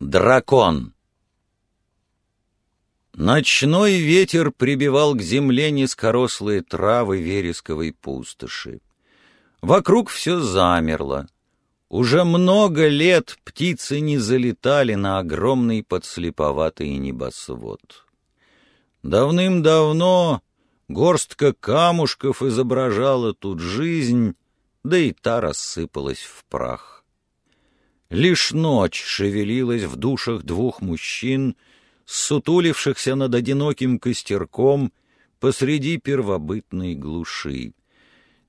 Дракон Ночной ветер прибивал к земле низкорослые травы вересковой пустоши. Вокруг все замерло. Уже много лет птицы не залетали на огромный подслеповатый небосвод. Давным-давно горстка камушков изображала тут жизнь, да и та рассыпалась в прах. Лишь ночь шевелилась в душах двух мужчин, сутулившихся над одиноким костерком посреди первобытной глуши.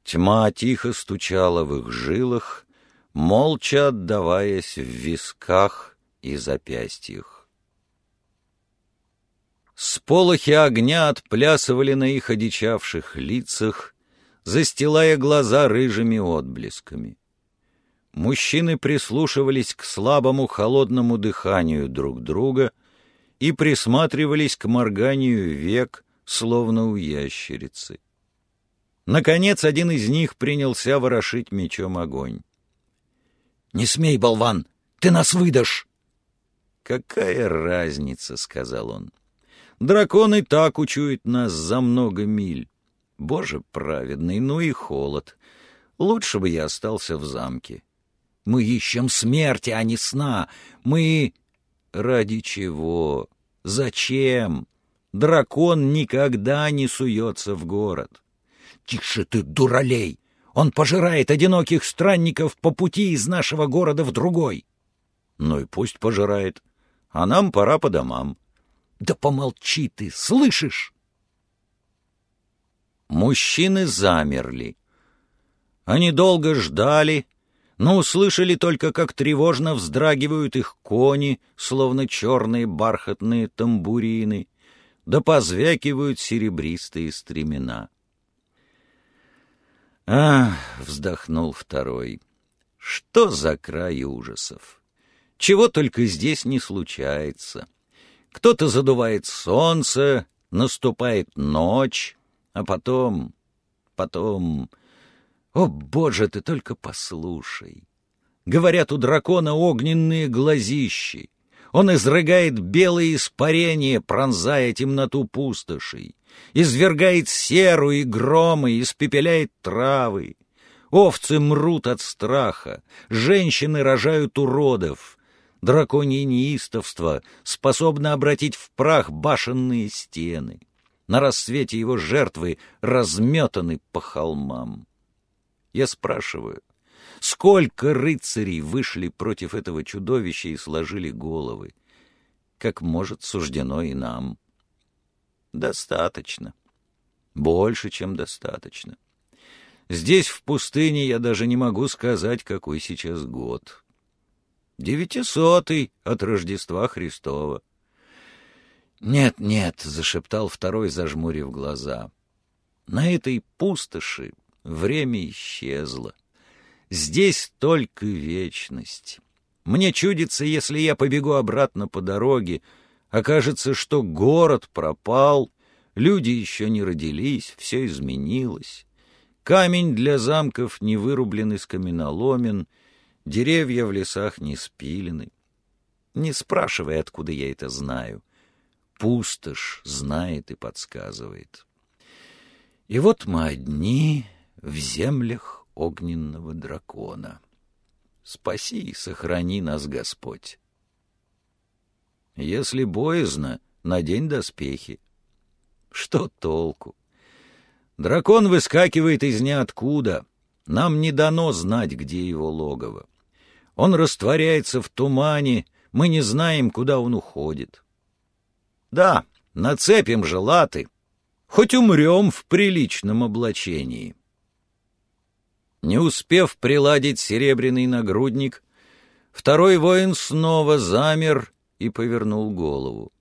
Тьма тихо стучала в их жилах, молча отдаваясь в висках и запястьях. Сполохи огня отплясывали на их одичавших лицах, застилая глаза рыжими отблесками. Мужчины прислушивались к слабому холодному дыханию друг друга и присматривались к морганию век, словно у ящерицы. Наконец один из них принялся ворошить мечом огонь. «Не смей, болван! Ты нас выдашь!» «Какая разница?» — сказал он. «Дракон и так учует нас за много миль. Боже праведный, ну и холод. Лучше бы я остался в замке». Мы ищем смерти, а не сна. Мы... Ради чего? Зачем? Дракон никогда не суется в город. Тише ты, дуралей! Он пожирает одиноких странников по пути из нашего города в другой. Ну и пусть пожирает. А нам пора по домам. Да помолчи ты, слышишь? Мужчины замерли. Они долго ждали, но услышали только, как тревожно вздрагивают их кони, словно черные бархатные тамбурины, да позвякивают серебристые стремена. «Ах!» — вздохнул второй. «Что за край ужасов? Чего только здесь не случается. Кто-то задувает солнце, наступает ночь, а потом... потом...» О, Боже, ты только послушай! Говорят, у дракона огненные глазищи. Он изрыгает белые испарения, пронзая темноту пустошей, извергает серу и громы, испепеляет травы. Овцы мрут от страха, женщины рожают уродов. Драконье неистовство способно обратить в прах башенные стены. На рассвете его жертвы разметаны по холмам. Я спрашиваю, сколько рыцарей вышли против этого чудовища и сложили головы? Как может суждено и нам? Достаточно. Больше, чем достаточно. Здесь, в пустыне, я даже не могу сказать, какой сейчас год. Девятисотый от Рождества Христова. «Нет, нет», — зашептал второй, зажмурив глаза. «На этой пустоши Время исчезло. Здесь только вечность. Мне чудится, если я побегу обратно по дороге, окажется, что город пропал, люди еще не родились, все изменилось. Камень для замков не вырублен из каменоломен, деревья в лесах не спилены. Не спрашивай, откуда я это знаю. Пустошь знает и подсказывает. И вот мы одни в землях огненного дракона. Спаси и сохрани нас, Господь. Если боязно, надень доспехи. Что толку? Дракон выскакивает из ниоткуда. Нам не дано знать, где его логово. Он растворяется в тумане, мы не знаем, куда он уходит. Да, нацепим же латы, хоть умрем в приличном облачении. Не успев приладить серебряный нагрудник, второй воин снова замер и повернул голову.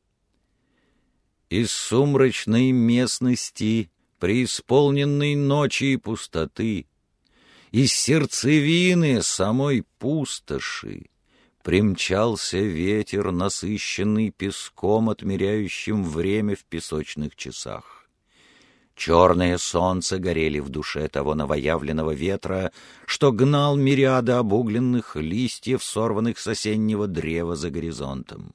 Из сумрачной местности, преисполненной ночи и пустоты, из сердцевины самой пустоши, примчался ветер, насыщенный песком, отмеряющим время в песочных часах. Черное солнце горели в душе того новоявленного ветра, что гнал мириады обугленных листьев, сорванных с осеннего древа за горизонтом.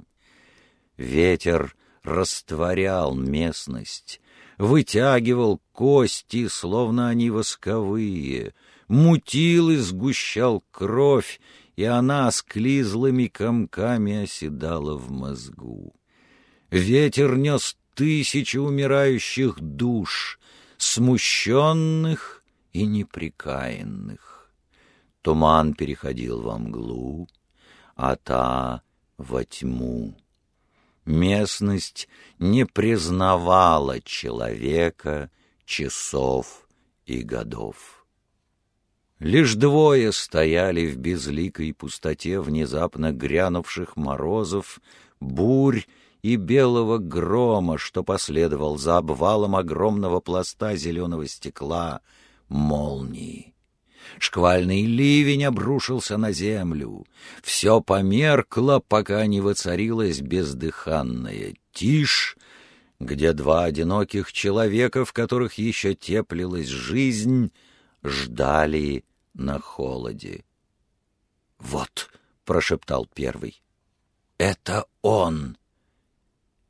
Ветер растворял местность, вытягивал кости, словно они восковые, мутил и сгущал кровь, и она с клизлыми комками оседала в мозгу. Ветер нес тысячи умирающих душ, смущенных и неприкаянных. Туман переходил во мглу, а та — во тьму. Местность не признавала человека, часов и годов. Лишь двое стояли в безликой пустоте внезапно грянувших морозов, бурь и белого грома, что последовал за обвалом огромного пласта зеленого стекла, молнии. Шквальный ливень обрушился на землю. Все померкло, пока не воцарилась бездыханная тишь, где два одиноких человека, в которых еще теплилась жизнь, ждали на холоде. «Вот», — прошептал первый, — «это он!»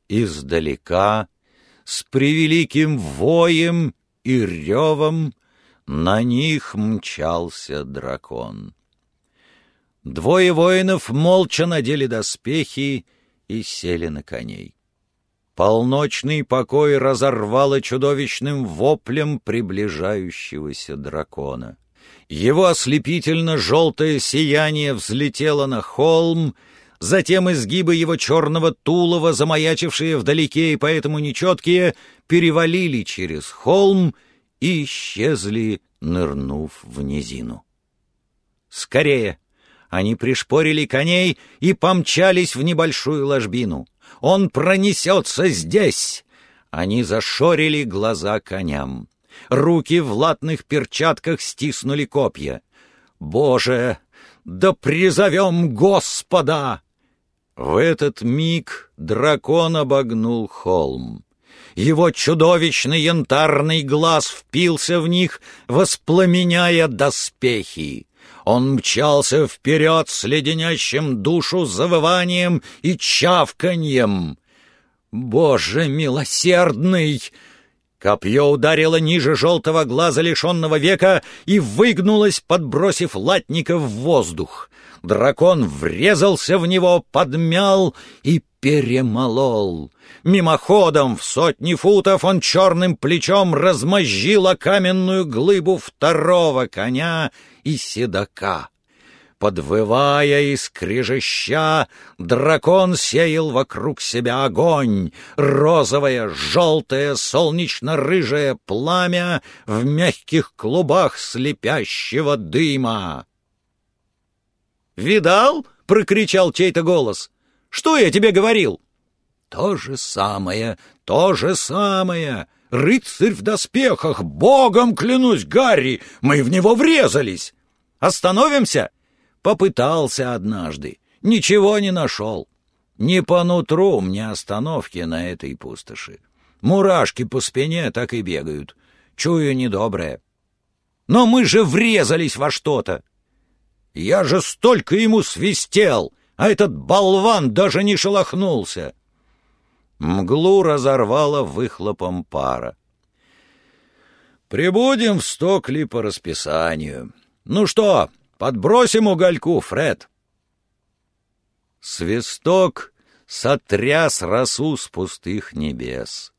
Издалека, с превеликим воем и ревом, на них мчался дракон. Двое воинов молча надели доспехи и сели на коней. Полночный покой разорвало чудовищным воплем приближающегося дракона. Его ослепительно-желтое сияние взлетело на холм, затем изгибы его черного тулова, замаячившие вдалеке и поэтому нечеткие, перевалили через холм и исчезли, нырнув в низину. «Скорее!» Они пришпорили коней и помчались в небольшую ложбину. «Он пронесется здесь!» Они зашорили глаза коням. Руки в латных перчатках стиснули копья. «Боже, да призовем Господа!» В этот миг дракон обогнул холм. Его чудовищный янтарный глаз впился в них, воспламеняя доспехи. Он мчался вперед с леденящим душу завыванием и чавканьем. «Боже милосердный!» Копье ударило ниже желтого глаза лишенного века и выгнулось, подбросив латника в воздух. Дракон врезался в него, подмял и перемолол. Мимоходом в сотни футов он черным плечом размозжил каменную глыбу второго коня и седока. Подвывая и скрежеща, дракон сеял вокруг себя огонь, розовое, желтое, солнечно-рыжее пламя в мягких клубах слепящего дыма. «Видал?» — прокричал чей-то голос. «Что я тебе говорил?» «То же самое, то же самое!» «Рыцарь в доспехах! Богом клянусь, Гарри! Мы в него врезались!» «Остановимся?» Попытался однажды. Ничего не нашел. Не по нутру мне остановки на этой пустоши. Мурашки по спине так и бегают. Чую недоброе. Но мы же врезались во что-то. Я же столько ему свистел, а этот болван даже не шелохнулся. Мглу разорвало выхлопом пара. «Прибудем в Стокли по расписанию. Ну что, Подбросим угольку, Фред!» Свисток сотряс росу с пустых небес.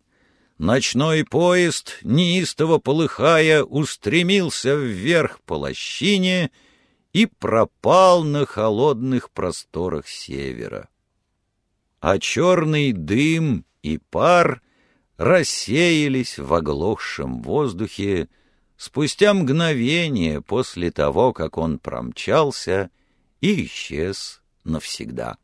Ночной поезд, неистово полыхая, устремился вверх по лощине и пропал на холодных просторах севера. А черный дым и пар рассеялись в оглохшем воздухе, спустя мгновение после того, как он промчался и исчез навсегда.